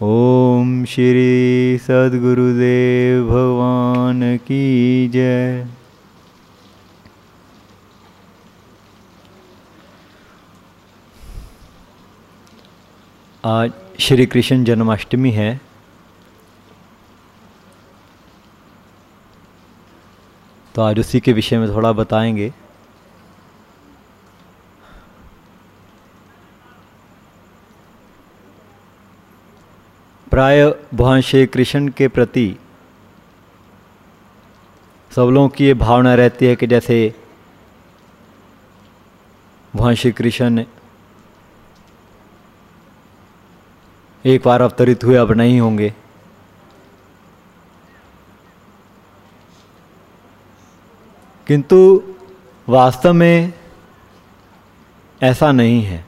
اوم شری سدگردیو بھگوان کی جے آج شری کرشن جنماشٹمی ہے تو آج اسی کے وشے میں تھوڑا بتائیں گے پرا بھوان شری کرشن کے پرتی سب لوں کی یہ بھاؤنا رہتی ہے کہ جیسے بھوان شری کرشن ایک بار اوترت ہوئے، اب نہیں ہوں گے۔ کنتو واستو میں ایسا نہیں ہے۔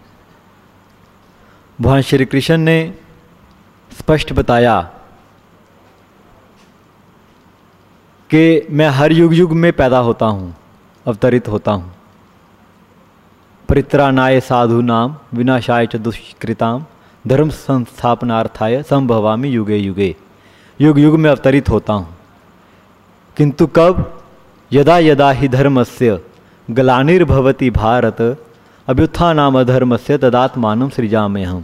بھوان شری کرشن نے سپشٹ بتایا کہ میں ہر یگ یگ میں پیدا ہوتا ہوں، اوترت ہوتا ہوں۔ پرترا نائے سادھو نام وناشائے چ دشکرتام، دھرم سنستھاپنارتھائے سمبھوامی یگے یگے یگ یگ میں اوترت ہوتا ہوں۔ کنتو کب؟ یدا یدا ہی دھرم سے گلانربھوتی بھارت ابیتھانام ادھرم سے تداتمان سرجا میں ہم۔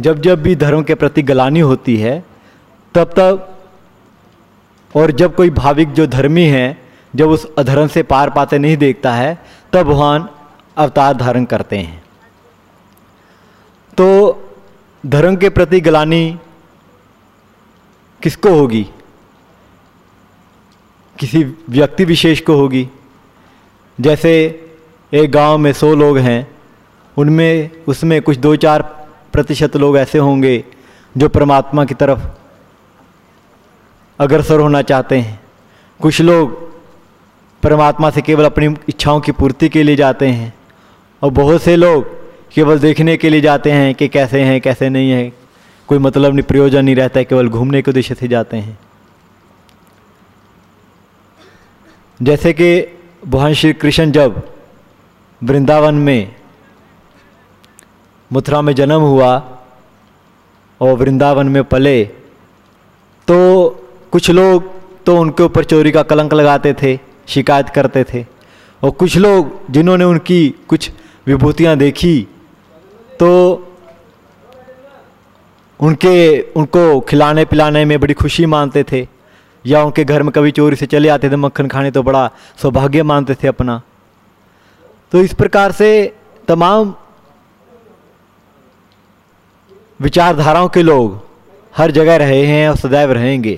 جب جب بھی دھرم کے پرتی گلانی ہوتی ہے، تب تب اور جب کوئی بھاوک جو دھرمی ہے، جب اس ادھرم سے پار پاتے نہیں دیکھتا ہے، تب بھگوان اوتار دھارن کرتے ہیں۔ تو دھرم کے پرتی گلانی کس کو ہوگی؟ کسی ویکتی وشیش کو ہوگی؟ جیسے ایک گاؤں میں سو لوگ ہیں، ان میں، اس میں کچھ دو چار پرتیشت لوگ ایسے ہوں گے جو پرماتما کی طرف اگرسر ہونا چاہتے ہیں کچھ لوگ پرماتما سے کیول اپنی اچھاؤں کی پورتی کے لیے جاتے ہیں اور بہت سے لوگ کیول دیکھنے کے لیے جاتے ہیں کہ کیسے ہیں کیسے نہیں ہیں کوئی مطلب نہیں پریوجن نہیں رہتا ہے کیول گھومنے کے دشے سے جاتے ہیں جیسے کہ بھگوان شری کرشن جب برنداون میں متھرا میں جنم ہوا اور ورنداون میں پلے، تو کچھ لوگ تو ان کے اوپر چوری کا کلنک لگاتے تھے، شکایت کرتے تھے۔ اور کچھ لوگ جنہوں نے ان کی کچھ وبھوتیاں دیکھی، تو ان کے، ان کو کھلانے پلانے میں بڑی خوشی مانتے تھے۔ یا ان کے گھر میں کبھی چوری سے چلے آتے تھے، مکھن کھانے تو بڑا سوبھاگیہ مانتے تھے اپنا۔ تو اس پرکار سے تمام وچار دھاراؤں کے لوگ ہر جگہ رہے ہیں اور سدیو رہیں گے۔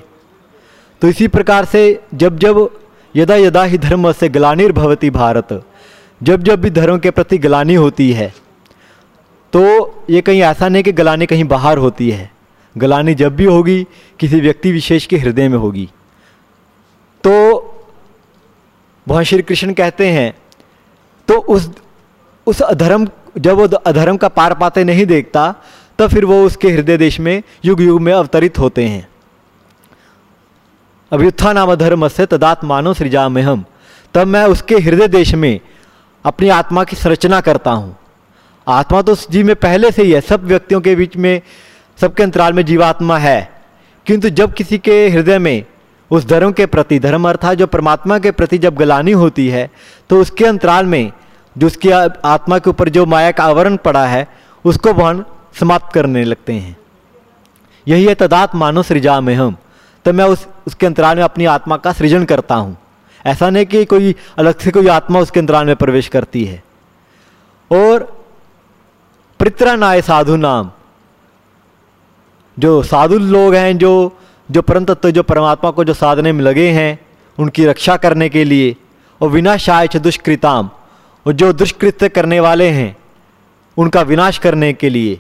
تو اسی پرکار سے جب جب یدا یدا ہی دھرم سے گلانی بھوتی بھارت، جب جب بھی دھرم کے پرتی گلانی ہوتی ہے، تو یہ کہیں ایسا نہیں کہ گلانی کہیں باہر ہوتی ہے۔ گلانی جب بھی ہوگی، کسی ویکتی وشیش کے ہردے میں ہوگی۔ تو بہت شری کرشن کہتے ہیں، تو اس اس ادھرم، جب وہ ادھرم کا پار پاتے نہیں دیکھتا تب پھر وہ اس کے ہردے دیش میں یگ یگ میں اوترت ہوتے ہیں۔ ابیتھا نام دھرم سے تدات مانو سرجا میں ہم تب میں اس کے ہردے دیش میں اپنی آتما کی سرچنا کرتا ہوں۔ آتما تو اس جی میں پہلے سے ہی ہے، سب ویکتیوں کے بیچ میں، سب کے انترال میں جیواتما ہے۔ کنتو جب کسی کے ہردے میں اس دھرم کے پرتی، دھرم ارتھا جو پرماتما کے پرتی جب گلانی ہوتی ہے، تو اس کے انترال میں جو اس کی آتما کے اوپر جو مایا کا آورن پڑا ہے، اس کو بہن سماپت کرنے لگتے ہیں۔ یہی ہے تدات مانو سرجا میں ہم، تو میں اس اس کے انترال میں اپنی آتما کا سرجن کرتا ہوں۔ ایسا نہیں کہ کوئی الگ سے کوئی آتما اس کے انترال میں پرویش کرتی ہے۔ اور پرترا نائے سادھو نام۔ جو سادھو لوگ ہیں، جو جو پرم تتو جو پرماتما کو جو سادھنے میں لگے ہیں، ان کی رکشا کرنے کے لیے۔ اور ونا شائچ دشکرتام اور جو دشکرت کرنے والے ہیں، ان کا وناش کرنے کے لیے۔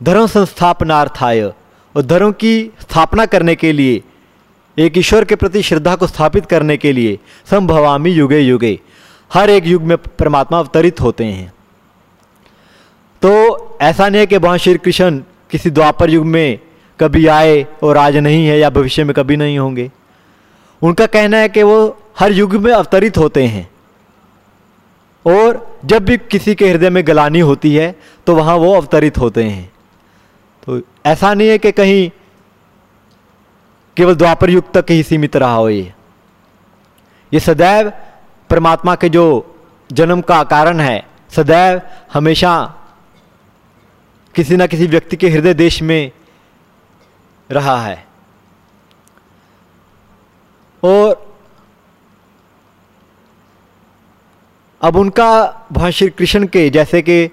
دھرم سنستھاپنارتھایا اور دھرم کی استھاپنا کرنے کے لیے، ایک ایشور کے پرتی شردھا کو استھاپت کرنے کے لیے سمبھوامی یوگے یوگے ہر ایک یگ میں پرماتما اوترت ہوتے ہیں۔ تو ایسا نہیں ہے کہ بہت شری کرشن کسی دواپر یگ میں کبھی آئے اور آج نہیں ہے یا بھوشیہ میں کبھی نہیں ہوں گے۔ ان کا کہنا ہے کہ وہ ہر یگ میں اوترت ہوتے ہیں۔ اور جب بھی کسی کے ہردے میں گلانی ہوتی ہے، تو وہاں وہ اوترت ہوتے ہیں۔ ایسا نہیں ہے کہ کہیں کیول دوپر یگ تک ہی سیمت رہا ہو یہ۔ یہ سدیو پرماتما کے جو جنم کا کارن ہے، سدیو ہمیشہ کسی نہ کسی ویکتی کے ہردے دیش میں رہا ہے۔ اور اب ان کا بھگوان شری کرشن کے جیسے کہ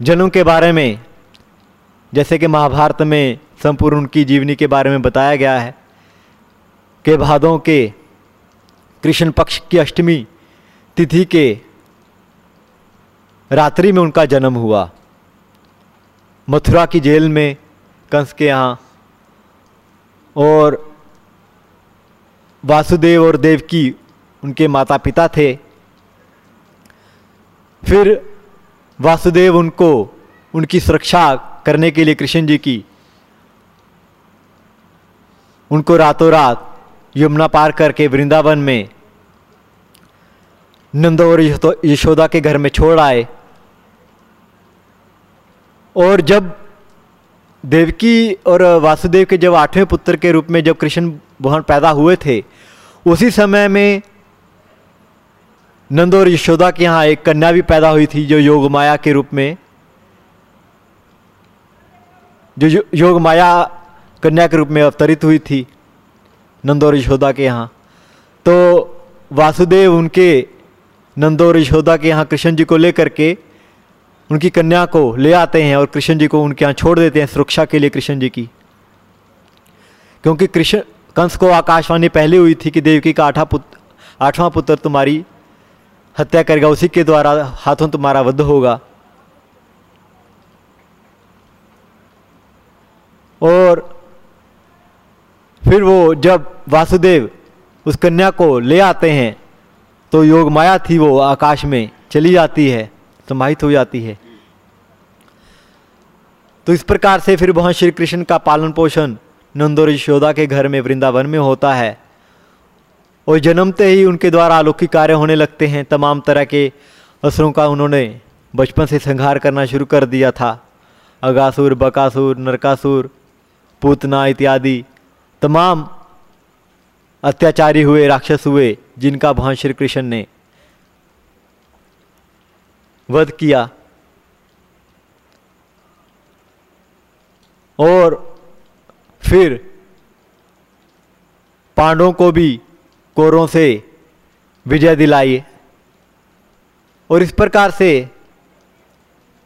جنم کے بارے میں جیسے کہ مہا بھارت میں سمپور ان کی جیونی کے بارے میں بتایا گیا ہے کہ بھادوں کے کرشن پکش کی اشٹمی تتھی کے راتری میں ان کا جنم ہوا۔ متھرا کی جیل میں کنس کے یہاں اور واسودیو اور دیو کی ان کے ماتا پتا تھے۔ پھر واسودیو ان کو ان کی سرکشا کرنے کے لیے کرشن جی کی۔ ان کو راتوں رات یمنا پار کر کے ورنداون میں نند اور یشودا کے گھر میں چھوڑ آئے۔ اور جب دیوکی اور واسودیو کے جب آٹھویں پتر کے روپ میں جب کرشن بہن پیدا ہوئے تھے، اسی سمے میں نند اور یشودا کے یہاں ایک کنیا بھی پیدا ہوئی تھی جو یوگ مایا کے روپ میں۔ جو یوگ مایا کنیا کے روپ میں اوترت ہوئی تھی نند اور یشودا کے یہاں تو واسودیو ان کے نند اور یشودا کے یہاں کرشن جی کو لے کر کے ان کی کنیا کو لے آتے ہیں اور کرشن جی کو ان کے یہاں چھوڑ دیتے ہیں سرکشا کے لیے کرشن جی کی کیونکہ کرشن کنس کو آکاش وانی پہلے ہوئی تھی کہ دیوکی کا آٹھا پت آٹھواں پتر تمہاری ہتیا کرے گا اسی کے دوارا ہاتھوں تمہارا ودھ ہوگا اور پھر وہ جب واسودیو اس کنیا کو لے آتے ہیں، تو یوگ مایا تھی وہ آکاش میں چلی جاتی ہے سماہت ہو جاتی ہے۔ تو اس پرکار سے پھر وہاں شری کرشن کا پالن پوشن نندور یشودا کے گھر میں ورنداون میں ہوتا ہے۔ اور جنمتے ہی ان کے دوارا آلوکی کاریہ ہونے لگتے ہیں۔ تمام طرح کے اثروں کا انہوں نے بچپن سے سنگھار کرنا شروع کر دیا تھا۔ اگاسور، بکاسور، نرکاسور پوتنا اتیادی، تمام اتیاچاری ہوئے، راکشس ہوئے، جن کا بھگوان شری کرشن نے ودھ کیا۔ اور پھر پانڈوں کو بھی کوروں سے وجے دلائی۔ اور اس پرکار سے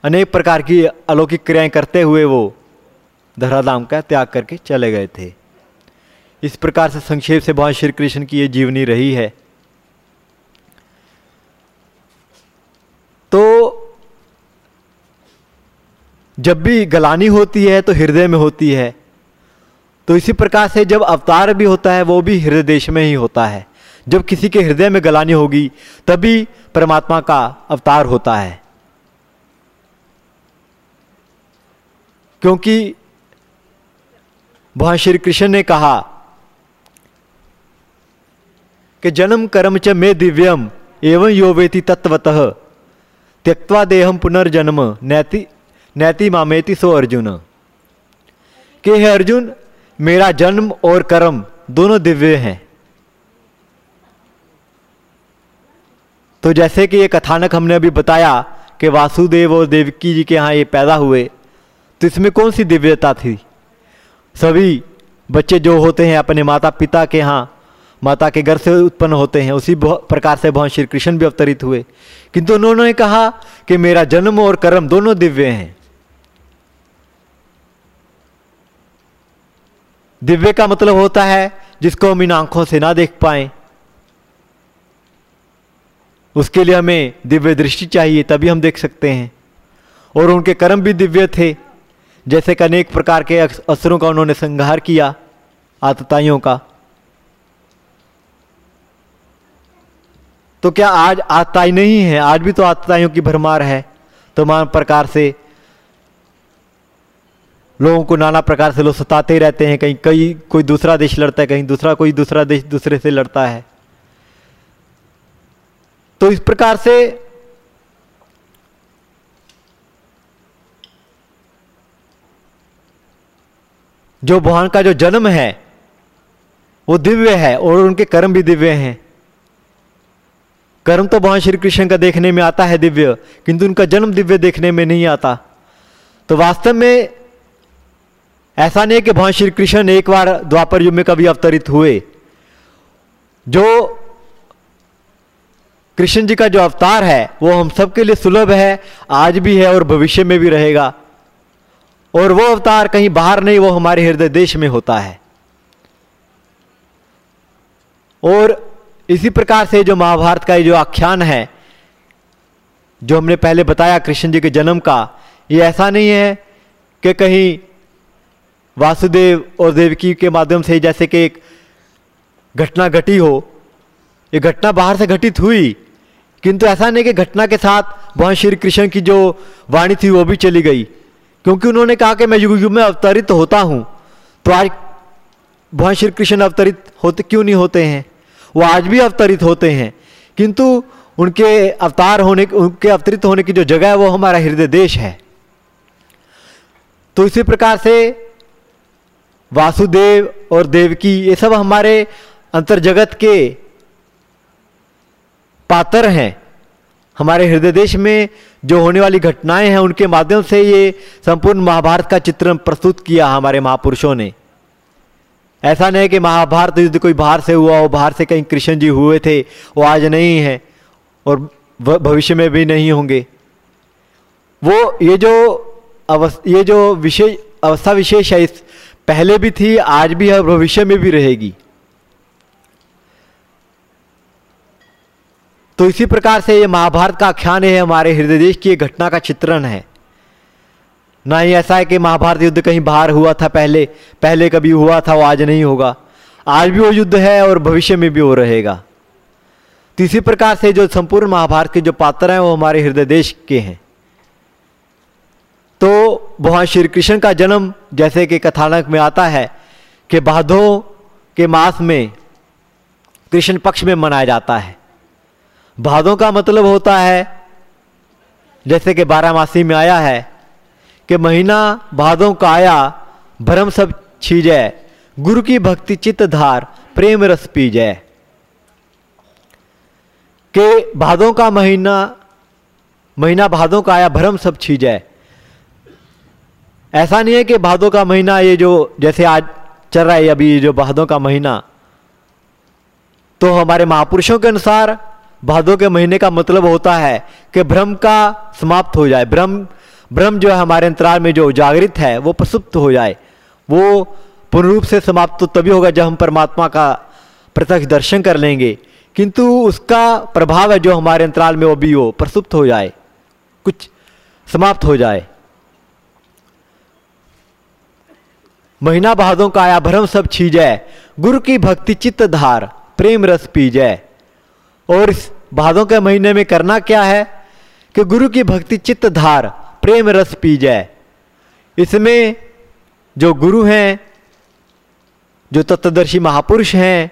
انیک پرکار کی الوکک کریائیں کرتے ہوئے وہ دھرا دام کا تیاگ کر کے چلے گئے تھے۔ اس پرکار سے سنکھیپ سے بھگوان شری کرشن کی یہ جیونی رہی ہے۔ تو جب بھی گلانی ہوتی ہے تو ہردے میں ہوتی ہے۔ تو اسی پرکار سے جب اوتار بھی ہوتا ہے وہ بھی ہردے دیش میں ہی ہوتا ہے۔ جب کسی کے ہردے میں گلانی ہوگی تبھی پرماتما کا اوتار ہوتا ہے۔ کیونکہ بھگوان شری کرشن نے کہا کہ جنم کرم چ میں دویم ایون یو ویتی تتوت تیکتوا دیہم پنرجنم، نیتی نیتی مامیتی سو ارجن۔ کہ ہے ارجن، میرا جنم اور کرم دونوں دیویہ ہیں۔ تو جیسے کہ یہ کتھانک ہم نے ابھی بتایا کہ واسودیو اور دیوکی جی کے یہاں یہ پیدا ہوئے، تو اس میں کون سی دیویتا تھی؟ سبھی بچے جو ہوتے ہیں اپنے ماتا پتا کے ہاں ماتا کے گھر سے اتپن ہوتے ہیں اسی پرکار سے بھگوان شری کرشن بھی اوترت ہوئے کنتو انہوں نے کہا کہ میرا جنم اور کرم دونوں دیویہ ہیں دیویہ کا مطلب ہوتا ہے جس کو ہم ان آنکھوں سے نہ دیکھ پائیں اس کے لیے ہمیں دیویہ درشٹی چاہیے تبھی ہم دیکھ سکتے ہیں اور ان کے کرم بھی دیویہ تھے جیسے کہ انیک پرکار کے اثروں کا انہوں نے سنگھار کیا، آتتائیوں کا۔ تو کیا آج آتتائی نہیں ہے؟ آج بھی تو آتتائیوں کی بھرمار ہے۔ تمام پرکار سے لوگوں کو نانا پرکار سے لوگ ستاتے رہتے ہیں۔ کہیں کئی کوئی دوسرا دیش لڑتا ہے، کہیں دوسرا کوئی دوسرا دیش دوسرے سے لڑتا ہے۔ تو اس پرکار سے جو بہان کا جو جنم ہے، وہ دیویہ ہے اور ان کے کرم بھی دیویہ ہیں۔ کرم تو بہان شری کرشن کا دیکھنے میں آتا ہے دیویہ، کنتو ان کا جنم دیویہ دیکھنے میں نہیں آتا۔ تو واستو میں ایسا نہیں ہے کہ بھگوان شری کرشن ایک بار دواپر یوگ میں کبھی اوترت ہوئے۔ جو کرشن جی کا جو اوتار ہے، وہ ہم سب کے لیے سلبھ ہے، آج بھی ہے اور بھوشیہ میں بھی رہے گا۔ اور وہ اوتار کہیں باہر نہیں، وہ ہمارے ہردے دیش میں ہوتا ہے۔ اور اسی پرکار سے جو مہا بھارت کا یہ جو آخیان ہے، جو ہم نے پہلے بتایا کرشن جی کے جنم کا، یہ ایسا نہیں ہے کہ کہیں واسدیو اور دیوکی کے مادھیم سے جیسے کہ ایک گھٹنا گھٹی ہو، یہ گھٹنا باہر سے گھٹت ہوئی۔ کنتو ایسا نہیں کہ گھٹنا کے ساتھ وہاں شری کرشن کی جو وانی تھی وہ بھی چلی گئی۔ کیونکہ انہوں نے کہا کہ میں یوگ میں اوترت ہوتا ہوں۔ تو آج بھگوان شری کرشن اوترت ہوتے کیوں نہیں ہوتے ہیں؟ وہ آج بھی اوترت ہوتے ہیں۔ کنتو ان کے اوتار ہونے، ان کے اوترت ہونے کی جو جگہ ہے وہ ہمارا ہردے دیش ہے۔ تو اسی پرکار سے واسودیو اور دیوکی، یہ سب ہمارے انتر جگت کے پاتر ہیں۔ ہمارے ہردے دیش میں جو ہونے والی گھٹنائیں ہیں، ان کے مادھیم سے یہ سمپورن مہابھارت کا چتر پرستت کیا ہمارے مہا پرشوں نے۔ ایسا نہیں کہ مہابھارت یدھ کوئی باہر سے ہوا ہو باہر سے کہیں کرشن جی ہوئے تھے، وہ آج نہیں ہیں اور بھوشیہ میں بھی نہیں ہوں گے۔ وہ یہ جو یہ جو وشیش، اوستھا وشیش ہے، اس پہلے بھی تھی، آج بھی ہے بھوشیہ میں بھی رہے گی۔ تو اسی پرکار سے یہ مہا بھارت کا آخیان ہے، ہمارے ہردے دیش کی ایک گھٹنا کا چترن ہے۔ نہ ہی ایسا ہے کہ مہا بھارت یدھ کہیں باہر ہوا تھا پہلے پہلے کبھی ہوا تھا، وہ آج نہیں ہوگا۔ آج بھی وہ یدھ ہے اور بھوشیہ میں بھی وہ رہے گا۔ تو اسی پرکار سے جو سمپورن مہا بھارت کے جو پاتر ہیں، وہ ہمارے ہردے دیش کے ہیں۔ تو بھگوان شری کرشن کا جنم جیسے کہ کتھانک میں آتا ہے کہ بادھوں کے ماس میں کرشن پکش میں منایا جاتا ہے۔ بھادوں کا مطلب ہوتا ہے، جیسے کہ بارہ ماسی میں آیا ہے کہ مہینہ بھادوں کا آیا، بھرم سب چھیجے گرو کی بھکتی چت دھار، پریم رس پیجے کہ بھادوں کا مہینہ مہینہ بھادوں کا آیا، بھرم سب چھیجے ایسا نہیں ہے کہ بھادوں کا مہینہ یہ جو جیسے آج چل رہا ہے ابھی جو بہادوں کا مہینہ۔ تو ہمارے مہاپرشوں کے انسار بھادوں کے مہینے کا مطلب ہوتا ہے کہ بھرم کا سماپت ہو جائے۔ بھرم بھرم جو ہے ہمارے انترال میں جو جاگرت ہے، وہ پرسپت ہو جائے۔ وہ پورن سے سماپت تو تبھی ہوگا جب ہم پرماتما کا پرتکش درشن کر لیں گے۔ کنتو اس کا پربھاؤ ہے جو ہمارے انترال میں وہ بھی ہو پرسپت ہو جائے۔ کچھ سماپت ہو جائے۔ مہینہ بہادوں کا آیا بھرم سب چھی چھیجے گر کی بھکتی چت دھار، پریم رس پی جائے۔ اور اس بھادوں کے مہینے میں کرنا کیا ہے کہ گرو کی بھکتی چت دھار، پریم رس پی جائے۔ اس میں جو گرو ہیں، جو تتدرشی مہاپرش ہیں،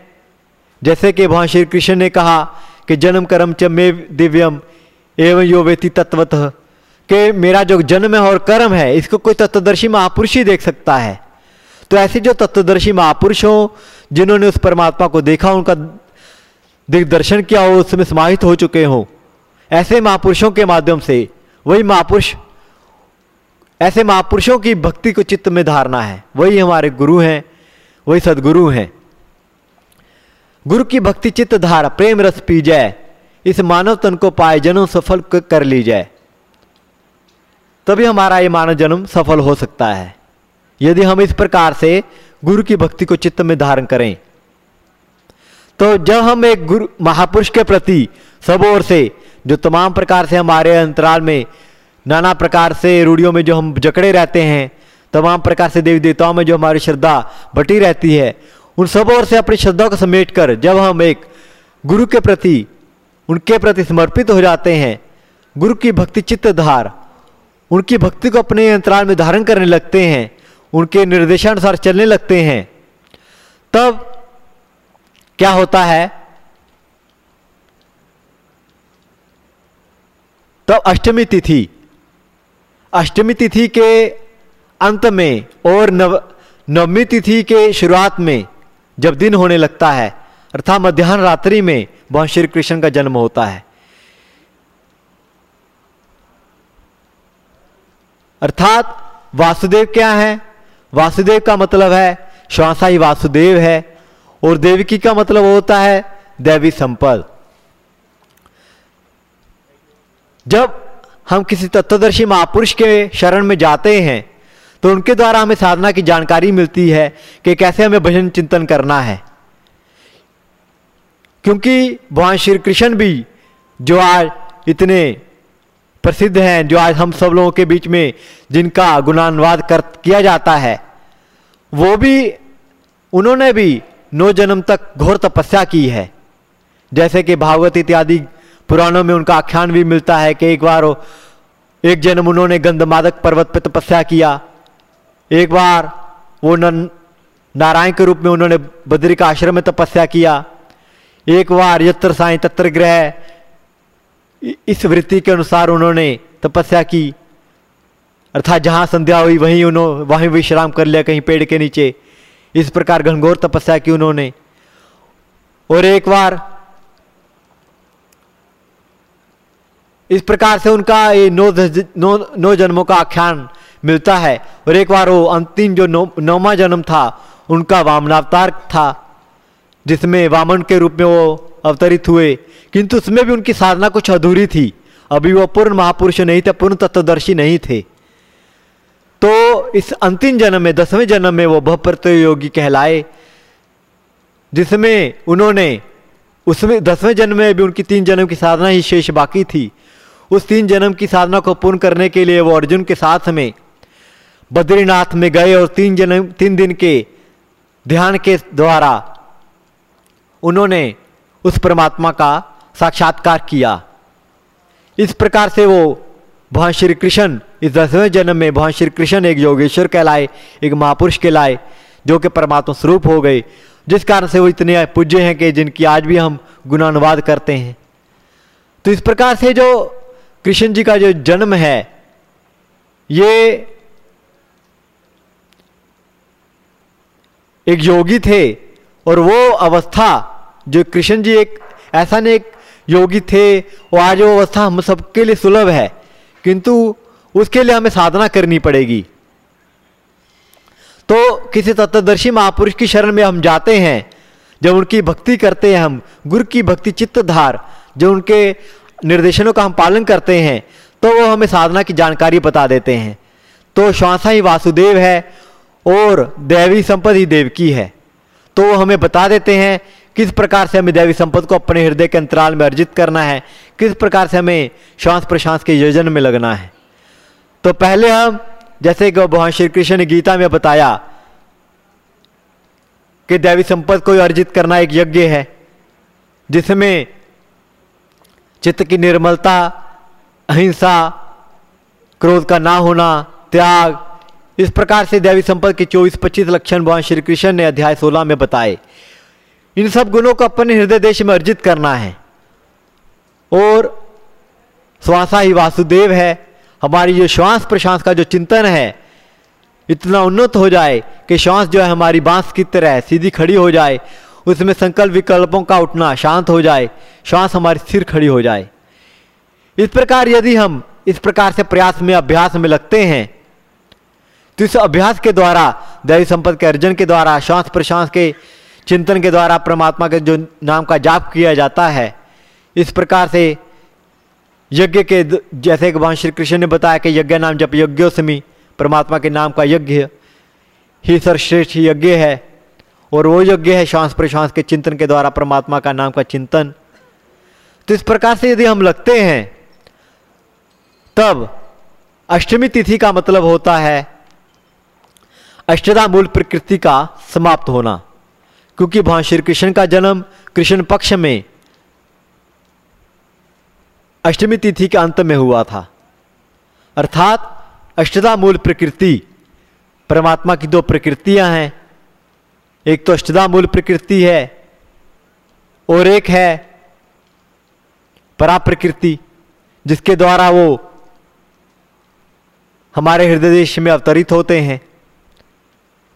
جیسے کہ وہاں شری کرشن نے کہا کہ جنم کرم چمے دیویم ایون یو ویتی تتوت کہ میرا جو جنم ہے اور کرم ہے، اس کو کوئی تتدرشی مہاپرش ہی دیکھ سکتا ہے۔ تو ایسے جو تتدرشی مہاپرش ہوں، جنہوں نے اس پرماتما کو دیکھا، ان کا درشن کیا ہو اس میں سماہت ہو چکے ہوں ایسے مہاپرشوں کے مادھیم سے وہی مہاپرش ایسے مہاپرشوں کی بھکتی کو چت میں دھارنا ہے وہی ہمارے گرو ہیں وہی سدگرو ہیں گرو کی بھکتی چت دھارا پریم رس پی جائے اس مانو تن کو پائے جنم سفل کر لی جائے تبھی ہمارا یہ مانو جنم سفل ہو سکتا ہے یدی ہم اس پرکار سے گرو کی بھکتی کو چت میں دھارن کریں تو جب ہم ایک گرو مہاپرش کے پرتی سب اور سے، جو تمام پرکار سے ہمارے انترال میں نانا پرکار سے روڑیوں میں جو ہم جکڑے رہتے ہیں، تمام پرکار سے دیوی دیوتاؤں میں جو ہماری شردھا بٹی رہتی ہے، ان سب اور سے اپنی شردھا کو سمیٹ کر جب ہم ایک گرو کے پرتی، ان کے پرتی سمرپت ہو جاتے ہیں، گرو کی بھکتی چت دھار، ان کی بھکتی کو اپنے انترال میں دھارن کرنے لگتے ہیں، ان کے نردیشانسار چلنے لگتے ہیں۔ تب کیا ہوتا ہے؟ تو اشٹمی تیتھی۔ اشٹمی تیتھی کے انت میں اور نومی تیتھی کے شروعات میں جب دن ہونے لگتا ہے، ارتھا مدھیان راتری میں بہت شری کرشن کا جنم ہوتا ہے۔ ارتھات واسدیو کیا ہے واسدیو کا مطلب ہے شوانسا ہی واسدیو ہے۔ اور دیوکی کا مطلب ہوتا ہے دیوی سمپد جب ہم کسی تتدرشی مہاپرش کے شرن میں جاتے ہیں، تو ان کے دوارا ہمیں سادھنا کی جانکاری ملتی ہے کہ کیسے ہمیں بھجن چنتن کرنا ہے۔ کیونکہ بھگوان شری کرشن بھی جو آج اتنے پرسدھ ہیں، جو آج ہم سب لوگوں کے بیچ میں جن کا گنانواد کر، کیا جاتا ہے، وہ بھی، انہوں نے بھی نو جنم تک گھور تپسیا کی ہے۔ جیسے کہ بھاگوت اتیادی پرانوں میں ان کا آخیان بھی ملتا ہے کہ ایک بار ایک جنم انہوں نے گند مادک پروت پہ تپسیا کیا۔ ایک بار وہ نارائن کے روپ میں انہوں نے بدری کا آشرم میں تپسیا کیا۔ ایک بار یتر سائیں تتر گرہ اس وتی کے انوسار انہوں نے تپسیا کی۔ ارتھا جہاں سندھیا ہوئی وہیں انہوں وہیں شرام کر لیا کہیں پیڑ کے نیچے۔ اس پرکار گھنگور تپسیا کی انہوں نے۔ اور ایک بار اس پرکار سے ان کا یہ نو, نو, نو جنموں کا آخیان ملتا ہے۔ اور ایک بار وہ انتم جو نو, نوما جنم تھا ان کا وامناوتار تھا جس میں وامن کے روپ میں وہ اوترت ہوئے۔ کنتو اس میں بھی ان کی سادھنا کچھ ادھوری تھی۔ ابھی وہ پورن مہاپرش نہیں تھے پورن تتودرشی نہیں تھے۔ تو اس انتم جنم میں، دسویں جنم میں وہ بہپرت یوگی کہلائے، جس میں انہوں نے اس میں، دسویں جنم میں بھی ان کی تین جنم کی سادھنا ہی شیش باقی تھی۔ اس تین جنم کی سادھنا کو پورن کرنے کے لیے وہ ارجن کے ساتھ میں بدری ناتھ میں گئے اور تین جنم، تین دن کے دھیان کے دوارا انہوں نے اس پرماتما کا ساکشاتکار کیا۔ اس پرکار سے وہ بھگوان شری کرشن اس دسویں جنم میں وہاں شری کرشن ایک یوگیشور کہلائے، ایک مہاپرش کہلائے، جو کہ پرماتما سروپ ہو گئے۔ جس کارن سے وہ اتنے پوجیہ ہیں کہ جن کی آج بھی ہم گنانواد کرتے ہیں۔ تو اس پرکار سے جو کرشن جی کا جو جنم ہے، یہ ایک یوگی تھے اور وہ اوستھا جو کرشن جی ایک ایسا نیک یوگی تھے اور آج وہ اوستھا ہم سب کے لیے سلبھ ہے۔ کنتو اس کے لیے ہمیں سادھنا کرنی پڑے گی۔ تو کسی تتدرشی مہاپرش کی شرن میں ہم جاتے ہیں، جب ان کی بھکتی کرتے ہیں ہم، گر کی بھکتی چت دھار، جو ان کے نردیشنوں کا ہم پالن کرتے ہیں، تو وہ ہمیں سادھنا کی جانکاری بتا دیتے ہیں۔ تو شوانسا ہی واسدیو ہے اور دیوی سمپت ہی دیو کی ہے۔ تو وہ ہمیں بتا دیتے ہیں کس پرکار سے ہمیں دیوی سمپت کو اپنے ہردے کے انترال میں ارجت کرنا ہے، کس پرکار سے ہمیں شوانس پرشانس کے یوجن میں لگنا ہے۔ تو پہلے ہم جیسے کہ بھگوان شری کرشن نے گیتا میں بتایا کہ دیوی سمپت کو ارجت کرنا ایک یجیہ ہے، جس میں چت کی نرملتا، اہنسا کروز کا نہ ہونا، تیاگ، اس پرکار سے دیوی سمپت کے چوبیس، پچیس لکشن بھگوان شری کرشن نے ادھیائے سولہ میں بتائے۔ ان سب گنوں کو اپنے ہردے دیش میں ارجت کرنا ہے۔ اور سواسا ہی واسدیو ہے۔ ہماری جو شواس پرشواس کا جو چنتن ہے، اتنا انت ہو جائے کہ شواس جو ہے ہماری بانس کی طرح سیدھی کھڑی ہو جائے، اس میں سنکلپ وکلپوں کا اٹھنا شانت ہو جائے شواس ہماری سر کھڑی ہو جائے۔ اس پرکار یدی ہم اس پرکار سے پریاس میں، ابھیاس میں لگتے ہیں، تو اس ابھیاس کے دوارا دیوی سمپت کے ارجن کے دوارا شواس پرشواس کے چنتن کے دوارا، پرماتما کے جو نام کا جاپ کیا جاتا ہے، اس پرکار سے یجے کے جیسے کہ بھگوان شری کرشن نے بتایا کہ یجا نام جب یجوسمی پرماتما کے نام کا یجیہ ہی سرشریش یجیہ ہے اور وہ یجیہ ہے شانس پرشانس کے چنتن کے دوارا پرماتما کا نام کا چنتن۔ تو اس پرکار سے یدی ہم لگتے ہیں، تب اشٹمی تیتھی کا مطلب ہوتا ہے اشٹدا مول پرکرتی کا سماپت ہونا۔ کیونکہ بھگوان شری کرشن کا جنم کرشن پکش میں اشٹمی تیتھی کے ات میں ہوا تھا۔ ارتھات اشدامول پرکتی پرماتما کی دو پرکتیاں ہیں۔ ایک تو اشدامول پرکرتی ہے اور ایک ہے پریپرکتی جس کے دوارا وہ ہمارے ہرد میں اوترت ہوتے ہیں۔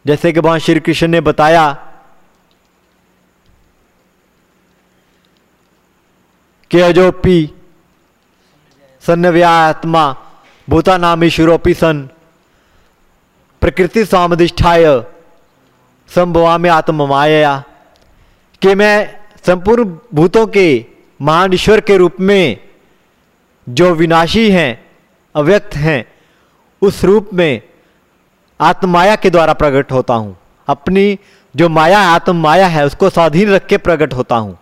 جیسے کہ بری کرشن نے بتایا، کہ اجوپی సన్నవ్యాత్మ భూతానామీశ్వరోపి సన్ ప్రకృతి సామధిష్టాయ సంభవామి ఆత్మ మాయా کہ میں سمپورن بھوتوں کے مہان ایشور کے روپ میں جو وناشی ہیں اویکت ہیں اس روپ میں آتم مایا کے دوارا پرگٹ ہوتا ہوں اپنی جو مایا آتم مایا ہے اس کو سادھین رکھ کے پرگٹ ہوتا ہوں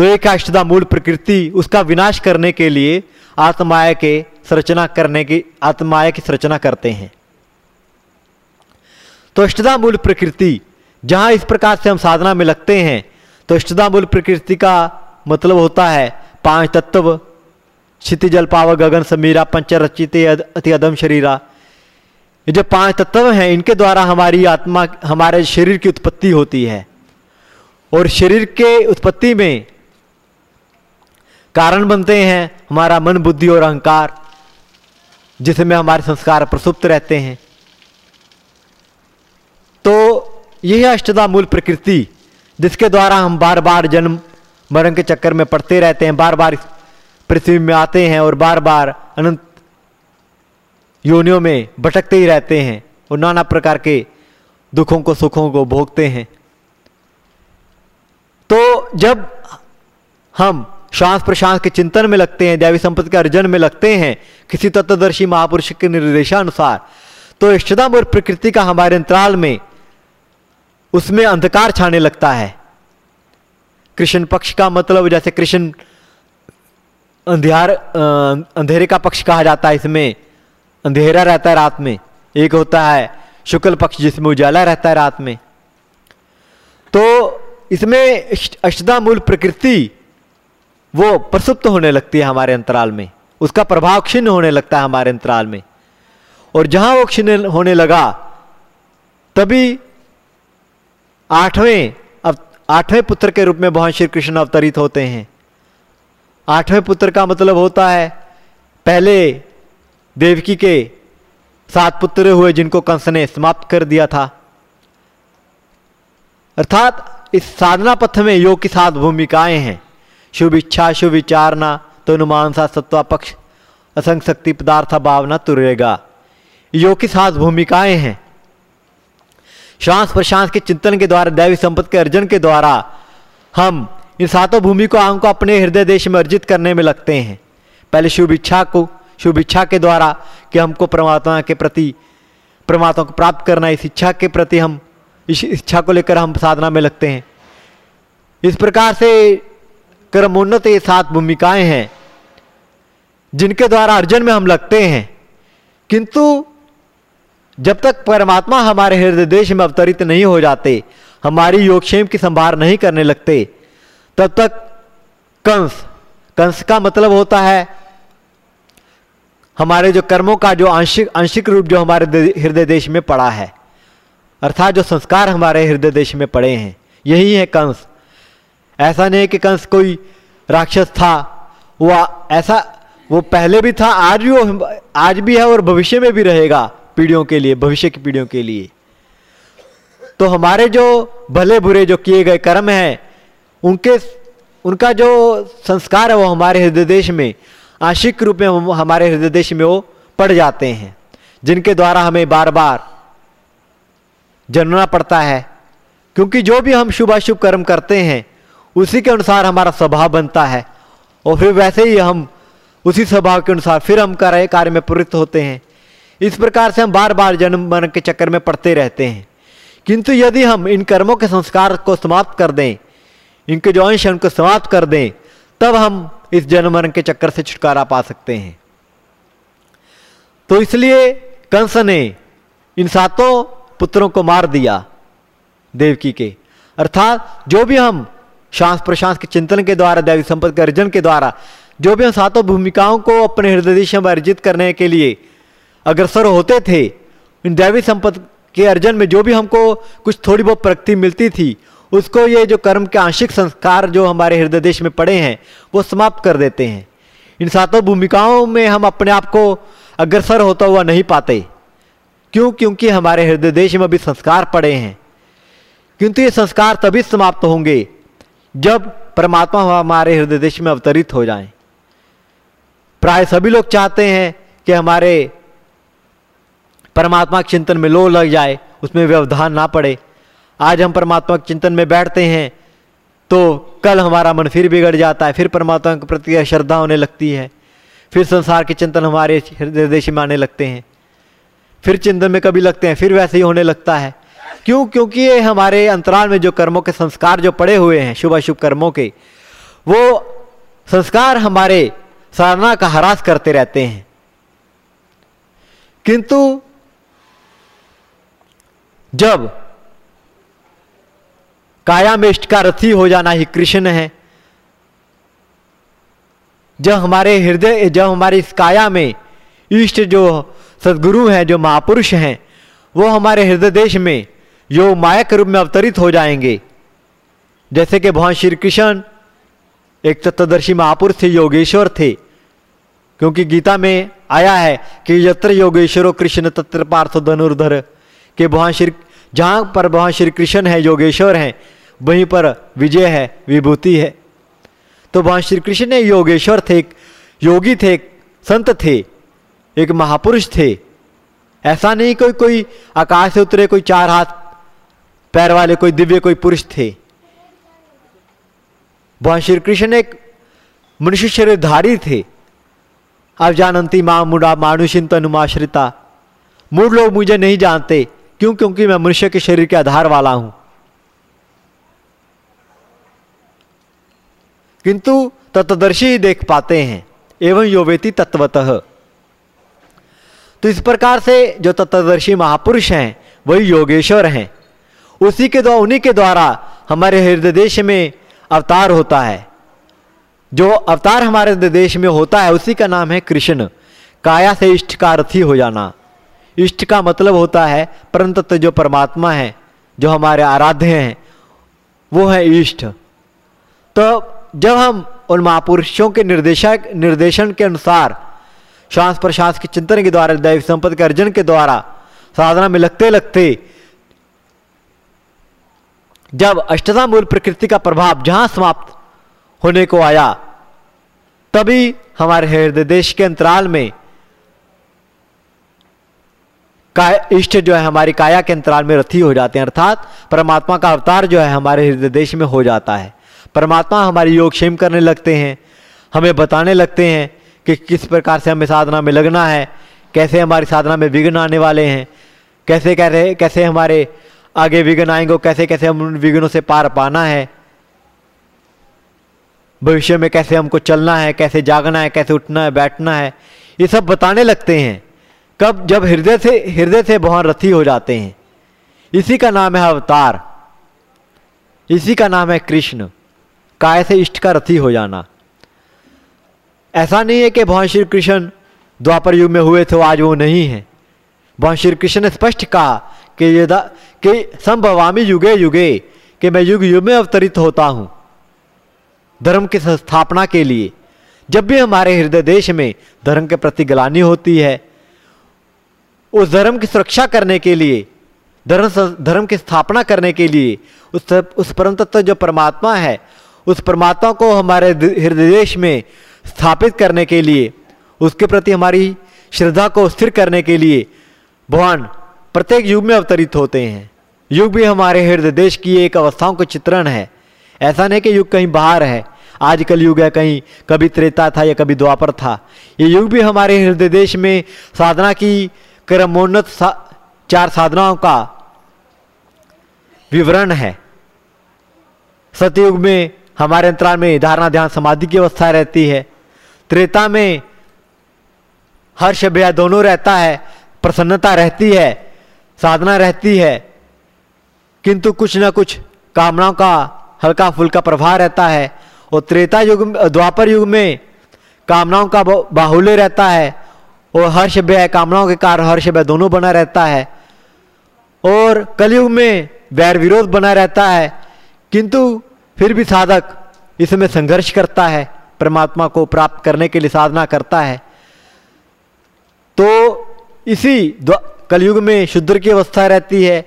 تو ایک آشتہ مول پرکرتی اس کا وناش کرنے کے لیے آتمایا کے سرچنا کرنے کی آتمایا کی سرچنا کرتے ہیں۔ تو اشتدا مول پرکرتی، جہاں اس پرکار سے ہم سادھنا میں لگتے ہیں، تو اشتدا مول پرکرتی کا مطلب ہوتا ہے پانچ تتو کھتجل پاو گگن سمیرا پنچرچیت اتی ادم شریرا۔ یہ جو پانچ تتو ہیں، ان کے دوارا ہماری آتما ہمارے شریر کی اتپتی ہوتی ہے۔ اور شریر کے اتپتی میں کارن بنتے ہیں ہمارا من، بدھی اور اہنکار جس میں ہمارے سنسکار پرسپت رہتے ہیں۔ تو یہ ہے اشتدا مول پرکرتی، جس کے دوارا ہم بار بار جنم مرن کے چکر میں پڑتے رہتے ہیں، بار بار پرتھوی میں آتے ہیں اور بار بار انت یونیوں میں بھٹکتے ہی رہتے ہیں اور نانا پرکار کے دکھوں کو، سکھوں کو بھوگتے ہیں۔ تو جب ہم شانس پرشانس کے چنتن میں لگتے ہیں، دیوی سمپت کے ارجن میں لگتے ہیں، کسی تتدرشی مہاپرش کے نردیشانسار تو اشتدم اور پرکرتی کا ہمارے انترال میں، اس میں اندھکار چھانے لگتا ہے۔ کرشن پکش کا مطلب جیسے کرشن اندھیار اندھیرے کا پکش کہا جاتا ہے، اس میں اندھیرا رہتا ہے رات میں۔ ایک ہوتا ہے شکل پکش، جس میں اجالا رہتا ہے رات میں۔ تو اس میں اشتدا مول پرکرتی وہ پرسپت ہونے لگتی ہے ہمارے انترال میں۔ اس کا پربھاؤ کھن ہونے لگتا ہے ہمارے انترال میں۔ اور جہاں وہ کھن ہونے لگا، تبھی آٹھویں آٹھویں پتر کے روپ میں بھگوان شری کرشن اوترت ہوتے ہیں۔ آٹھویں پتر کا مطلب ہوتا ہے، پہلے دیوکی کے سات پتر ہوئے جن کو کنس نے سماپت کر دیا تھا۔ ارتھات، اس سادنا پتھ میں یوگ کی سات بھومکائیں ہیں۔ شا شارنا تومانسا ستوا پک اثر ترے گا یوکی ساس بھومکا ہیں شاہ کے چنتن کے دوارا درجن کے دوارا ہم ان ساتوں کو ہم کو اپنے ہرد میں ارجت کرنے میں لگتے ہیں پہلے شو اچھا کو شاید کہ ہم کو پرماتم کے پرتی پرماتما کواپت کرنا اس علاقہ کے پرتی ہم اس عچھا کو لے کر ہم ساتھنا میں لگتے ہیں اس پرکار سے کرمونت یہ سات بھومکائیں ہیں، جن کے دوارا ارجن میں ہم لگتے ہیں۔ کنتو، جب تک پرماتما ہمارے ہردے دیش میں اوترت نہیں ہو جاتے، ہماری یوگشیم کی سنبھار نہیں کرنے لگتے، تب تک کنس کنس کا مطلب ہوتا ہے، ہمارے جو کرموں کا جو آنشک روپ جو ہمارے ہردے دیش میں پڑا ہے ارتھات جو سنسکار ہمارے ہردے دیش میں پڑے ہیں، یہی ہے کنس۔ ایسا نہیں کہ کنس کوئی راکشس تھا۔ وہ ایسا، وہ پہلے بھی تھا، آج بھی وہ، آج بھی ہے اور بھوشیہ میں بھی رہے گا پیڑھیوں کے لیے، بھوشیہ کی پیڑھیوں کے لیے۔ تو ہمارے جو بھلے برے جو کیے گئے کرم ہیں، ان کے، ان کا جو سنسکار ہے وہ ہمارے ہردے دیش میں، آنشک روپ میں ہمارے ہردے دیش میں وہ پڑ جاتے ہیں۔ جن کے دوارا ہمیں بار بار جننا پڑتا ہے۔ کیونکہ جو بھی ہم شبھ اشبھ کرم کرتے ہیں اسی کے انسار ہمارا سبھا بنتا ہے۔ اور پھر ویسے ہی ہم اسی سبھاؤ کے انسار پھر ہم کرے کار میں پرت ہوتے ہیں۔ اس پرکار سے ہم بار بار جنم مرن کے چکر میں پڑتے رہتے ہیں۔ کنتو یدی ہم ان کرموں کے سنسکار کو سماپت کر دیں، ان کے جو انش ان کو سماپت کر دیں، تب ہم اس جنم مرن کے چکر سے چھٹکارا پا سکتے ہیں۔ تو اس لیے کنس نے ان ساتوں پتروں کو مار دیا دیوکی کے۔ ارتھات جو بھی ہم شانس پرشانس کے چنتن کے دوارا دیوی سمپت کے ارجن کے دوارا، جو بھی ہم ساتوں بھومکاؤں کو اپنے ہردے دیش میں ارجت کرنے کے لیے اگرسر ہوتے تھے، ان دیوی سمپت کے ارجن میں جو بھی ہم کو کچھ تھوڑی بہت پرگتی ملتی تھی، اس کو یہ جو کرم کے آنشک سنسکار جو ہمارے ہردے دیش میں پڑے ہیں، وہ سماپت کر دیتے ہیں۔ ان ساتوں بھومکاؤں میں ہم اپنے آپ کو اگرسر ہوتا ہوا نہیں پاتے، کیوں؟ کیونکہ ہمارے ہردے دیش میں ابھی سنسکار پڑے ہیں۔ کیونکہ یہ سنسکار تبھی سماپت ہوں گے جب پرماتما ہمارے ہردے دیش میں اوترت ہو جائیں۔ پرائے سبھی لوگ چاہتے ہیں کہ ہمارے پرماتما کے چنتن میں لو لگ جائے، اس میں ویودھان نہ پڑے۔ آج ہم پرماتما کے چنتن میں بیٹھتے ہیں تو کل ہمارا من پھر بگڑ جاتا ہے، پھر پرماتما کے پرتی شردھا ہونے لگتی ہے پھر سنسار کے چنتن ہمارے ہردے دیش میں آنے لگتے ہیں۔ پھر چنتن میں کبھی لگتے ہیں، پھر ویسے ہی ہونے لگتا ہے۔ کیوں؟ کیونکہ یہ ہمارے انترال میں جو کرموں کے سنسکار جو پڑے ہوئے ہیں شبھ اشبھ کرموں کے، وہ سنسکار ہمارے سارنا کا ہراس کرتے رہتے ہیں۔ کنتو، جب کایا میں اشٹ کا رتھی ہو جانا ہی کرشن ہے، جب ہمارے ہردے، جب ہماری اس کایا میں اشٹ جو سدگرو ہیں، جو مہاپرش ہیں، وہ ہمارے ہردے دیش میں جو مایا کے روپ میں اوترت ہو جائیں گے۔ جیسے کہ بھگوان شری کرشن ایک تتدرشی مہاپرش تھے، یوگیشور تھے۔ کیونکہ گیتا میں آیا ہے کہ یتر یوگیشور کرشن تتر پارتھ دھنردھر کہ بھگوان شری جہاں پر بھگوان شری کرشن ہے یوگیشور ہیں، وہیں پر وجے ہے وبھوتی ہے۔ تو بھگوان شری کرشن یوگیشور تھے، ایک یوگی تھے، ایک سنت تھے، ایک مہاپرش تھے۔ ایسا نہیں کوئی کوئی آکاش سے اترے، کوئی چار ہاتھ پیر والے کوئی دیویہ کوئی پرش تھے۔ بھگوان شری کرشن ایک منش شریر دھاری تھے۔ اب جانتی ماں مڈا مانوشن تنماشرتا مڑ لوگ مجھے نہیں جانتے۔ کیوں؟ کیونکہ میں منشیہ کے شریر کے آدھار والا ہوں۔ کنتو تتدرشی ہی دیکھ پاتے ہیں۔ ایوم یوویتی تتوت تو اس پرکار سے جو تتدرشی مہاپرش ہیں، وہی یوگیشور ہیں۔ اسی کے دوارا انہی کے دوارا ہمارے ہردے دیش میں اوتار ہوتا ہے۔ جو اوتار ہمارے ہردے دیش میں ہوتا ہے، اسی کا نام ہے کرشن۔ کایا سے اشٹ کا رتھی ہو جانا۔ اشٹ کا مطلب ہوتا ہے، پرنت جو پرماتما ہے، جو ہمارے آرادھے ہیں، وہ ہے اشٹ تو جب ہم ان مہاپرشوں کے نردیشک نردیشن کے انسار شانس پرشانس کے چنتن کے دوارا دیو سمپت کے ارجن کے دوارا، سادھنا میں لگتے لگتے جب اشٹتا مول پرکرتی کا پربھاؤ جہاں سماپت ہونے کو آیا، تبھی ہمارے ہردے دیش کے انترال میں اشٹ جو ہے، ہماری کایا کے انترال میں رتھی ہو جاتے ہیں۔ ارتھات پرماتما کا اوتار جو ہے، ہمارے ہردے دیش میں ہو جاتا ہے۔ پرماتما ہماری یوگ شیم کرنے لگتے ہیں، ہمیں بتانے لگتے ہیں کہ کس پرکار سے ہمیں سادھنا میں لگنا ہے، کیسے ہماری سادھنا میں وگن آنے والے ہیں، کیسے کہہ رہے، کیسے ہمارے آگے وگن آئیں گے کیسے کیسے ہم ان وگنوں سے پار پانا ہے۔ بھوشیہ میں کیسے ہم کو چلنا ہے، کیسے جاگنا ہے، کیسے اٹھنا ہے، بیٹھنا ہے، یہ سب بتانے لگتے ہیں۔ کب جب ہردے سے ہردے سے بہت رتھی ہو جاتے ہیں۔ اسی کا نام ہے اوتار۔ اسی کا نام ہے کرشن۔ کائے سے اشٹ کا رتھی ہو جانا۔ ایسا نہیں ہے کہ بھگوان شری کرشن دوپر یوگ میں ہوئے تھے، آج وہ نہیں ہے بھگوان شری کرشن نے اسپشٹ کہا کہ یہ دا کہ سمبھوامی یوگے یوگے، کہ میں یوگ یوگ میں اوترت ہوتا ہوں، دھرم کی استھاپنا کے لیے۔ جب بھی ہمارے ہردے دیش میں دھرم کے پرتی گلانی ہوتی ہے، اس دھرم کی سرکشا کرنے کے لیے، دھرم کی استھاپنا کرنے کے لیے، اس پرم تتو جو پرماتما ہے، اس پرماتما کو ہمارے ہردے دیش میں استھاپت کرنے کے لیے، اس کے پرتی ہماری شردھا کو استھر کرنے کے لیے، بھگوان پرتیک یوگ میں اوترت ہوتے ہیں۔ یوگ بھی ہمارے ہردے دیش کی ایک اوستھاؤں کا چترن ہے۔ ایسا نہیں کہ یوگ کہیں باہر ہے۔ آج کل یوگ ہے کہیں کبھی تریتا تھا یا کبھی دوپر تھا۔ یہ یوگ بھی ہمارے ہردے دیش میں سادھنا کی کرمونت چار سادھناؤں کا وورن ہے۔ ستیگ میں ہمارے انترال میں دھارنا دھیان سمادھی کی اوستھا رہتی ہے۔ تریتا میں ہرش بیا دونوں رہتا ہے، پرسنتا رہتی ہے۔ سادھنا رہتی ہے۔ کنتو کچھ نہ کچھ کامناؤں کا ہلکا پھلکا پربھا رہتا ہے۔ اور تریتا یگ دوپر یگ میں کامناؤں کا باہولے رہتا ہے۔ اور ہرش بے کامناؤں کے کار ہرش بے دونوں بنا رہتا ہے۔ اور کلگ میں ویر ورودھ بنا رہتا ہے۔ کنتو پھر بھی سادھک اس میں سنگھرش کرتا ہے۔ پرماتما کو پراپت کرنے کے لیے سادھنا کرتا ہے۔ تو اسی کل یگ میں شدر کی اوستھا رہتی ہے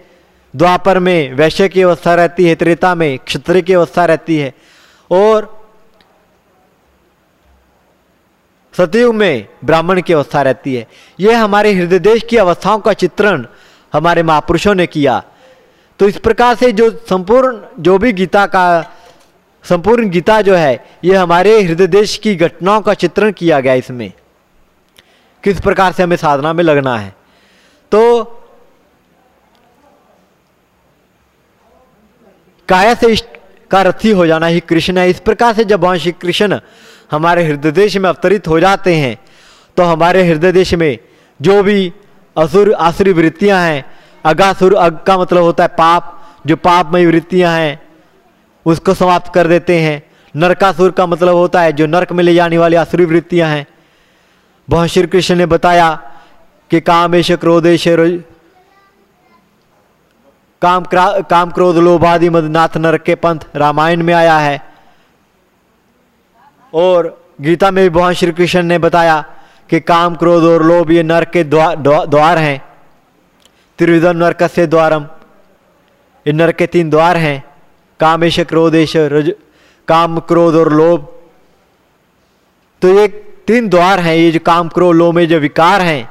دواپر میں ویشیہ کی اوستھا رہتی ہے، تریتا میں کشتر کی اوستھا رہتی ہے۔ اور ستیگ میں براہمن کی اوستھا رہتی ہے۔ یہ ہمارے ہردے دیش کی اوستھاؤں کا چترن ہمارے مہاپروشوں نے کیا۔ تو اس پرکار سے جو سمپورن، جو بھی گیتا کا سمپورن گیتا جو ہے، یہ ہمارے ہردے دیش کی گھٹناؤں کا چترن کیا گیا اس میں۔ کس پرکار سے ہمیں سادھنا میں لگنا ہے؟ تو کایا سے کا رتھی ہو جانا ہی کرشن ہے۔ اس پرکار سے جب وہاں شری کرشن ہمارے ہرد دیش میں اوترت ہو جاتے ہیں، تو ہمارے ہرد دیش میں جو بھی اسر آسری وتیاں ہیں اگاسر اگ کا مطلب ہوتا ہے پاپ۔ جو پاپ میں وتیاں ہیں، اس کو سماپت کر دیتے ہیں۔ نرکاسر کا مطلب ہوتا ہے جو نرک میں لے جانے والی آسری وتیاں ہیں۔ بہن شری کرشن نے بتایا کہ کامش کرودیش کام کام کرود لوبادی مد ناتھ نر کے پنتھ، رامائن میں آیا ہے۔ اور گیتا میں بھی بھگوان شری کرشن نے بتایا کہ کام کرود اور لوب، یہ نر کے دوار ہیں۔ ترویدم نرک سے دوارم۔ یہ نر کے تین دوار ہیں۔ کامیش کرودیش رج کام کرود اور لوب۔ تو یہ تین دوار ہیں۔ یہ جو کام کرو لو میں جو وکار ہیں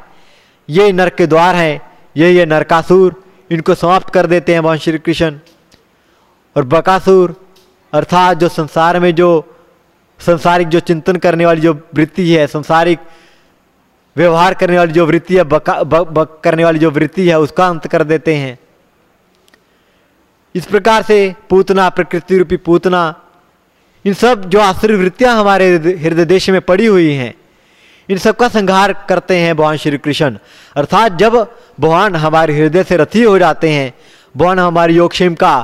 یہ نرک کے دوار ہیں، یہ یہ نرکاسور ان کو سماپت کر دیتے ہیں بھگوان شری کرشن۔ اور بکاسور، ارتھات جو سنسار میں جو سنسارک جو چنتن کرنے والی جو وتی ہے، سنسارک ویوہار کرنے والی جو وتی ہے، بکا کرنے والی جو وتی ہے، اس کا انت کر دیتے ہیں۔ اس پرکار سے پوتنا، پرکرتی روپی پوتنا، ان سب جو آسری وتیاں ہمارے ہرد دیش میں پڑی ہوئی ہیں ان سب کا سنگھار کرتے ہیں بھگوان شری کرشن۔ ارتھات جب بھگوان ہمارے ہردے سے رتھی ہو جاتے ہیں، بھگوان ہماری یوگشیم کا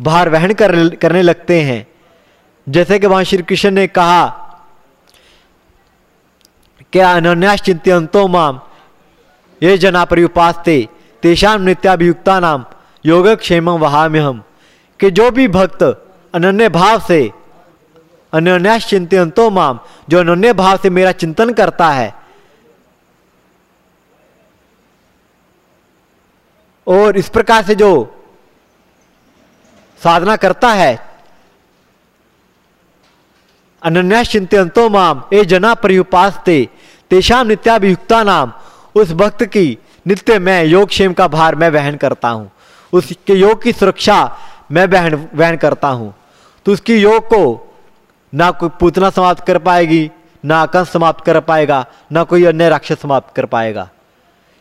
بھار وہن کرنے لگتے ہیں۔ جیسے کہ بھگوان شری کرشن نے کہا کہ انیاس چنتنتو مام، یہ جنا پریوپاستے تیشام نتیابیوکتا نام، یوگکشیمم وہام ہم کہ جو بھی بھکت انیہ بھاؤ سے انیاس چنتو مام جو انیہ بھاؤ سے میرا چنتن کرتا ہے۔ اور اس پرکار سے جو سادھنا کرتا ہے انیاس چنتو مام اے جنا پریوپاس تے تیشام نتیابیکتا نام، اس بھکت کی نتیہ میں یوگ شیم کا بھار میں وہن کرتا ہوں۔ اس کے یوگ کی سرکشا میں وہن کرتا ہوں۔ تو اس کی یوگ کو نہ کوئی پوتنا سماپت کر پائے گی، نہ آکن سماپت کر پائے گا، نہ کوئی انیہ راکشس سماپت کر پائے گا۔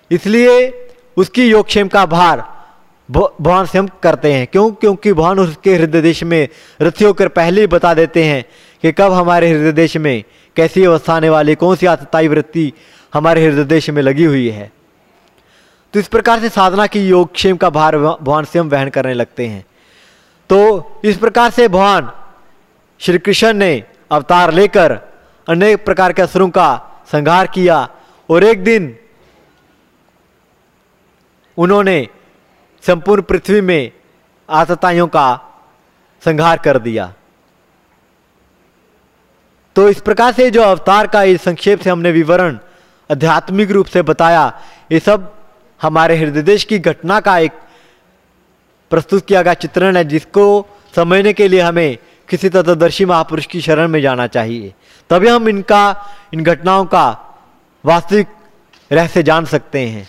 اس لیے اس کی یوگشیم کا بھار بھگوان سے ہم کرتے ہیں۔ کیوں؟ کیونکہ بھگوان اس کے ہردے دیش میں رتھیوں ہو کر پہلے ہی بتا دیتے ہیں کہ کب ہمارے ہردے دیش میں کیسی اوستھا والے والی، کون سی آتتائی ورتی ہمارے ہردے دیش میں لگی ہوئی ہے۔ تو اس پرکار سے سادھنا کی یوگشیم کا بھار بھگوان سے ہم وہن کرنے لگتے ہیں۔ تو اس پرکار سے بھگوان شری کرشن نے اوتار لے کر انیک پرکار کے اسروں کا سنگھار کیا اور ایک دن انہوں نے سمپورن پرتھوی میں آتتائیوں کا سنگھار کر دیا۔ تو اس پرکار سے جو اوتار کا اس سنکھیپ سے ہم نے وورن ادھیاتمک روپ سے بتایا، یہ سب ہمارے ہردے دیش کی گھٹنا کا ایک پرستت کیا گیا چترن ہے، جس کو سمجھنے کے لیے ہمیں کسی تتدرشی مہاپرش کی شرح میں جانا چاہیے۔ تبھی ہم ان کا، ان گھٹناؤں کا واستوک رہ سے جان سکتے ہیں۔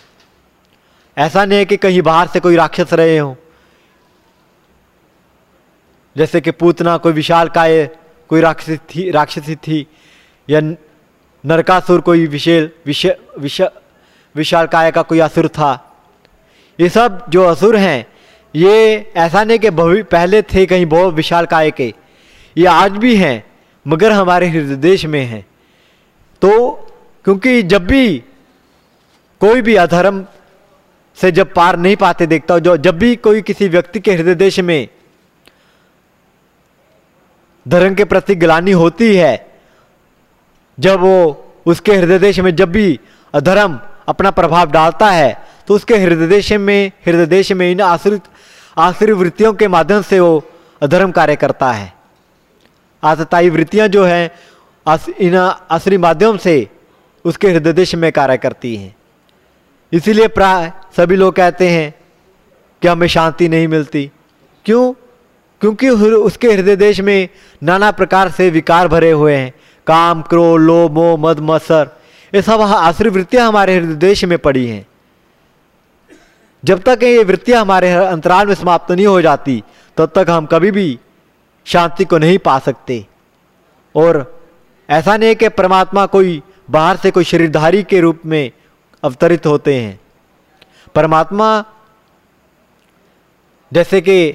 ایسا نہیں ہے کہ کہیں باہر سے کوئی راکشس رہے ہوں۔ جیسے کہ پوتنا کوئی وشال کائے، کوئی راکشسی تھی راکشسی تھی، یا نرکاسر کوئی وشیل، وش وش، وشال کائے کا کوئی اسر تھا۔ یہ سب جو اسر ہیں، یہ ایسا نہیں کہ پہلے تھے کہیں بہت وشال کائے کے۔ یہ آج بھی ہیں، مگر ہمارے ہردیش میں ہیں۔ تو کیونکہ جب بھی کوئی بھی ادھرم سے جب پار نہیں پاتے، دیکھتا ہو جو جب بھی کوئی کسی ویکتی کے ہردیش میں دھرم کے پرتی گلانی ہوتی ہے، جب وہ اس کے ہردیش میں جب بھی ادھرم اپنا پربھاؤ ڈالتا ہے، تو اس کے ہردیش میں ہردیش میں ان آسری ورتیوں کے مادھیم سے وہ ادھرم کاریہ کرتا ہے۔ آستائی وتیاں جو ہیں ان عصری مادھیم سے اس کے ہردش میں کارا کرتی ہیں۔ اسی لیے پرا سبھی لوگ کہتے ہیں کہ ہمیں شانتی نہیں ملتی۔ کیوں؟ کیونکہ اس کے ہرد دیش میں نانا پرکار سے وکار بھرے ہوئے ہیں۔ کام، کرو لو مو مد مسر یہ سب آسری وتیاں ہمارے ہرد دیش میں پڑی ہیں۔ جب تک یہ وتیاں ہمارے انترال میں سماپت نہیں ہو جاتی، تب تک ہم کبھی بھی شانتی کو نہیں پا سکتے۔ اور ایسا نہیں کہ پرماتما کوئی باہر سے کوئی شریردھاری کے روپ میں اوترت ہوتے ہیں۔ پرماتما جیسے کہ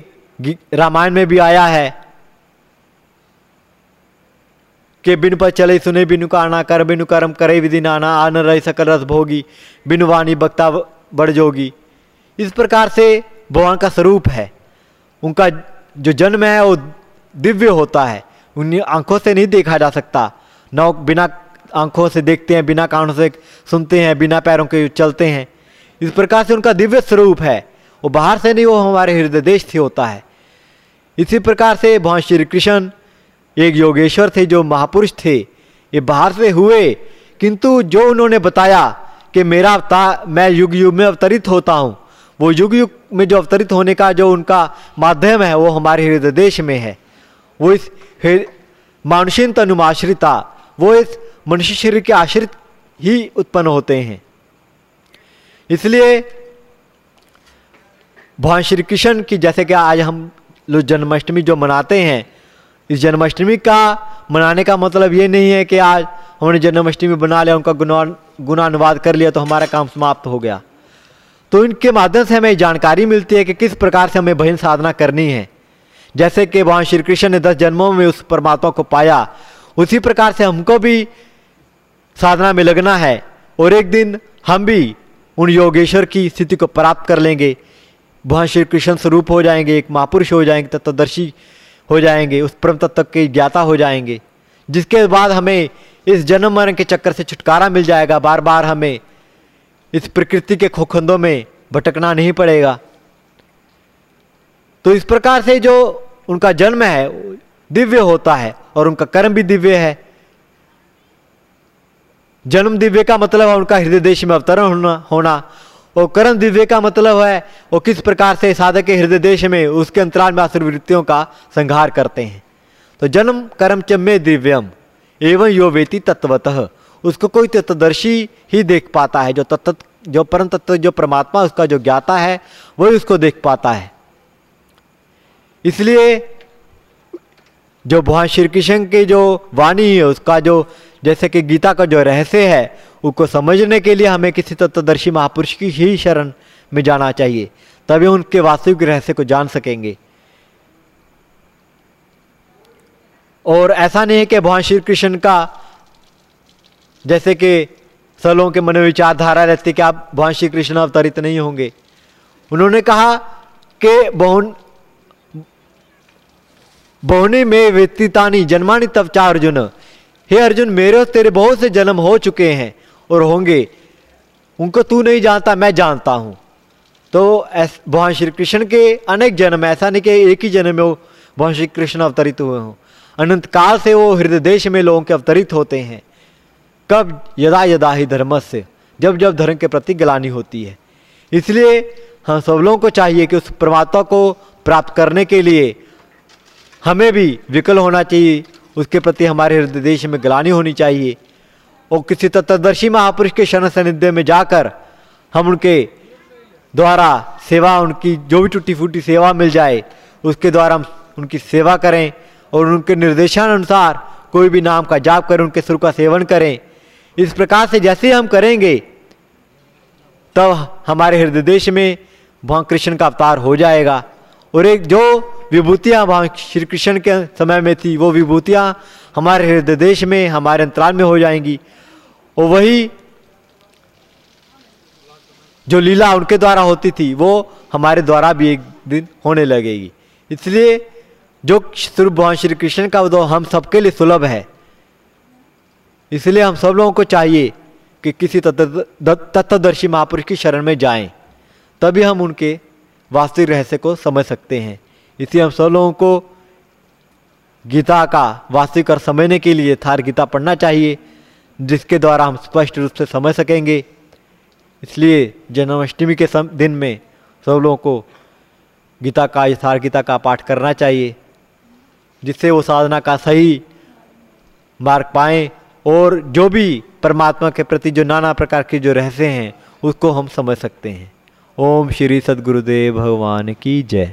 رامائن میں بھی آیا ہے کہ بن پر چلے سنے بینو کا آنا کر بینو کرم کرے ودی نانا آن رہی سکل رس بھوگی بینو وانی بکتا بڑھ جوگی۔ اس پرکار سے بھگوان کا سوروپ ہے۔ ان کا جو جنم ہے، وہ دیویہ ہوتا ہے۔ ان آنکھوں سے نہیں دیکھا جا سکتا۔ نہ بنا آنکھوں سے دیکھتے ہیں، بنا کانوں سے سنتے ہیں، بنا پیروں کے چلتے ہیں۔ اس پرکار سے ان کا دیویہ سوروپ ہے۔ وہ باہر سے نہیں، وہ ہمارے ہردے دیش سے ہوتا ہے۔ اسی پرکار سے بھگوان شری کرشن، ایک یوگیشور تھے جو مہاپرش تھے۔ یہ باہر سے ہوئے، کنتو جو انہوں نے بتایا کہ میرا اوتار، میں یگ یگ میں اوترت ہوتا ہوں۔ وہ یگ یگ میں جو اوترت ہونے کا جو ان کا مادھیم ہے، وہ ہمارے ہردے دیش میں ہے۔ وہ اس مانوشین تنماشرتا وہ اس منشی شریر کے آشرت ہی اتپن ہوتے ہیں۔ اس لیے بھگوان شری کرشن کی جیسے کہ آج ہم لوگ جنماشٹمی جو مناتے ہیں، اس جنماشٹمی کا منانے کا مطلب یہ نہیں ہے کہ آج ہم نے جنماشٹمی بنا لیا، ان کا گنا انواد کر لیا تو ہمارا کام سماپت ہو گیا۔ تو ان کے مادھیم سے ہمیں جانکاری ملتی ہے کہ کس پرکار سے ہمیں بہن سادھنا کرنی ہے۔ جیسے کہ وہاں شری کرشن نے دس جنموں میں اس پرماتما کو پایا، اسی پرکار سے ہم کو بھی سادھنا میں لگنا ہے۔ اور ایک دن ہم بھی ان یوگیشور کی استھتی کو پراپت کر لیں گے۔ وہاں شری کرشن سوروپ ہو جائیں گے، ایک مہاپرش ہو جائیں گے، تتدرشی ہو جائیں گے، اس پرم تک کے گیاتا ہو جائیں گے۔ جس کے بعد ہمیں اس جنم مرن کے چکر سے چھٹکارا مل جائے گا۔ بار بار ہمیں اس پرکرتی کے کھوکھندوں میں بھٹکنا نہیں پڑے گا۔ تو اس پرکار سے جو ان کا جنم ہے، دیویہ ہوتا ہے اور ان کا کرم بھی دیویہ ہے۔ جنم دیویہ کا مطلب ہے ان کا ہردے دیش میں اوترن ہونا اور کرم دیویہ کا مطلب ہے وہ کس پرکار سے سادھک کے ہردے دیش میں اس کے انترال میں آسر وتوں کا سنگھار کرتے ہیں۔ تو جنم، کرم چمے دیویم ایون یو ویتی تتوت اس کو کوئی تتدرشی ہی دیکھ پاتا ہے، جو تت جو پرم تتو جو پرماتما، اس کا جو گیاتا ہے، وہی اس کو دیکھ پاتا ہے۔ اس لیے جو بھگوان شری کرشن کی جو وانی ہے، اس کا جو جیسے کہ گیتا کا جو رہسیہ ہے، اس کو سمجھنے کے لیے ہمیں کسی تتدرشی مہاپرش کی ہی شرن میں جانا چاہیے، تبھی ان کے واستوک رہسیہ کو جان سکیں گے۔ اور ایسا نہیں ہے کہ بھگوان شری کرشن کا جیسے کہ سلوں کے من وچار دھارا رہتی کہ آپ بھگوان شری کرشن اوترت نہیں ہوں گے۔ انہوں نے کہا کہ بہن بہنی میں ویتانی جنمانی تب چا ارجن۔ ہے ارجن، میرے تیرے بہت سے جنم ہو چکے ہیں اور ہوں گے۔ ان کو تو نہیں جانتا، میں جانتا ہوں۔ تو بھگوان شری کرشن کے انیک جنم، ایسا نہیں کہ ایک ہی جنم میں وہ بھگوان شری کرشن اوترت ہوئے ہوں۔ انت کال سے وہ ہردے دیش میں لوگوں کے اوترت ہوتے ہیں۔ کب؟ یدا یدا ہی دھرم سے، جب جب دھرم کے پرتی گلانی ہوتی ہے۔ اس لیے ہم سب لوگوں کو چاہیے کہ اس پرماتما کو پراپت کرنے کے لیے ہمیں بھی وکل ہونا چاہیے، اس کے پرتی ہمارے ہردے دیش میں گلانی ہونی چاہیے۔ اور کسی تتدرشی مہاپرش کے شرن سندھے میں جا کر ہم ان کے دوارا سیوا، ان کی جو بھی ٹوٹی پھوٹی سیوا مل جائے، اس کے دوارا ہم ان کی سیوا کریں اور ان کے نردیشان انسار کوئی بھی نام کا جاپ کریں، ان کے سر کا سیون کریں۔ اس پرکار سے جیسے ہم کریں گے، تب ہمارے ہردے دیش میں بھگوان کرشن کا اوتار ہو جائے گا۔ اور ایک جو وبھوتیاں وہاں شری کرشن کے سمے میں تھی۔ وہ وبھوتیاں ہمارے ہردے دیش میں، ہمارے انترال میں ہو جائیں گی۔ اور وہی جو لیلا ان کے دوارا ہوتی تھی، وہ ہمارے دوارا بھی ایک دن ہونے لگے گی۔ اس لیے جو سر بھگوان شری کرشن کا وہ ہم سب کے لیے سلبھ ہے۔ اس لیے ہم سب لوگوں کو چاہیے کہ کسی تتدرشی مہاپرش کی شرن میں جائیں۔ تبھی ہم ان کے واستوک رہسیہ کو سمجھ سکتے ہیں۔ اسی ہم سب لوگوں کو گیتا کا واستوک اور سمجھنے کے لیے تھار گیتا پڑھنا چاہیے، جس کے دوارا ہم اسپشٹ روپ سے سمجھ سکیں گے۔ اس لیے جنماشٹمی کے دن میں سب لوگوں کو گیتا کا اشار گیتا کا پاٹھ کرنا چاہیے، جس سے وہ سادھنا کا صحیح مارک پائیں اور جو بھی پرماتما کے پرتی جو نانا پرکار کے جو رہسے ہیں، اس کو ہم سمجھ سکتے ہیں۔ اوم شری ست گرودیو بھگوان کی جے۔